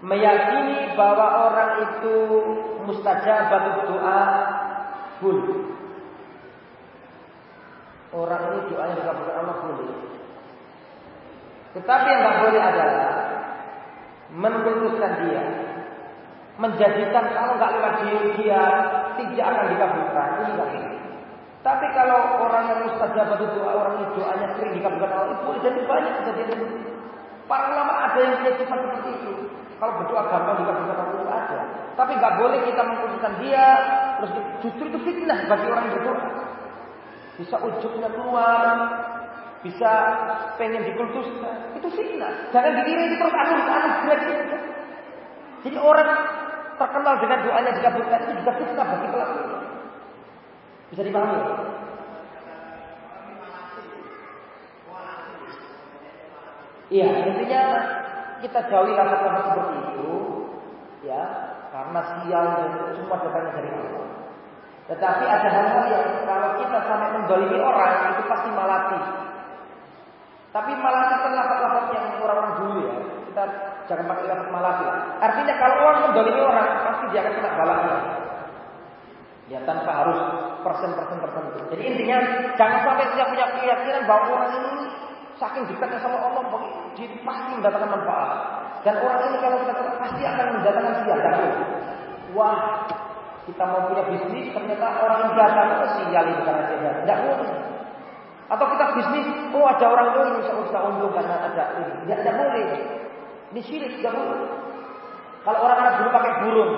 meyakini bahwa orang itu mustajab doa bul. Orang ini doanya dikabulkan Allah boleh. Tetapi yang nggak boleh adalah menkultuskan dia, menjadikan kalau nggak lewat dia, tidak akan dikabulkan. Ini nggak. Tapi kalau orang yang mustajab itu doa orang itu doanya sering dikabulkan Allah itu boleh jadi banyak kejadian Para ulama ada yang punya sifat seperti itu. Kalau berdoa gampang dikabulkan Allah itu ada. Tapi nggak boleh kita mengkultuskan dia. Terus justru itu fitnah bagi orang yang berdoa. Bisa ujungnya keluar, bisa pengen dikultuskan. Itu fitnah. Jangan diiringi terus anus-anus jelek gitu. Jadi orang terkenal dengan doanya dikabulkan itu juga fitnah bagi pelaku. Bisa dipahami? Iya, intinya kita jauhi kata-kata seperti itu, ya, karena sial dan semua datangnya dari Allah. Tetapi ada hal-hal yang kalau kita sampai mendolimi orang itu pasti malati. Tapi malati kan lafaz-lafaz yang orang-orang dulu ya. Kita jangan pakai lafaz malati. Artinya kalau orang mendolimi orang pasti dia akan kena balanya. Ya tanpa harus persen-persen tertentu. Jadi intinya jangan sampai dia punya keyakinan bahwa orang ini saking dekatnya sama Allah pasti mendatangkan manfaat. Dan orang ini kalau kita pasti akan mendatangkan sial. Wah, kita mau punya bisnis ternyata orang yang datang itu sial itu karena dia. Tidak boleh. Atau kita bisnis, oh ada orang ini bisa bisa untung karena ada ini. Tidak, tidak boleh. Ini syirik, tidak boleh. Kalau orang Arab dulu pakai burung,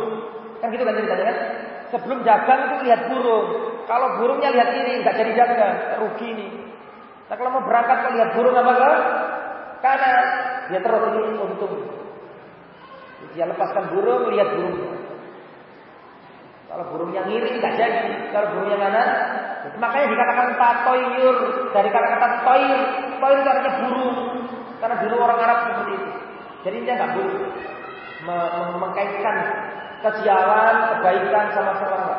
kan gitu kan ceritanya kan? Sebelum dagang itu lihat burung. Kalau burungnya lihat ini, nggak jadi dagang, rugi ini. Nah kalau mau berangkat kok lihat burung apa enggak? Karena dia terus ini untung. Dia lepaskan burung, lihat burung. Kalau burung yang ngiri nggak jadi. Kalau burung yang mana? Makanya dikatakan tatoyur dari kata-kata toir. Toir itu artinya burung. Karena dulu orang Arab seperti itu. Jadi dia nggak boleh mengkaitkan kesialan, kebaikan sama seorang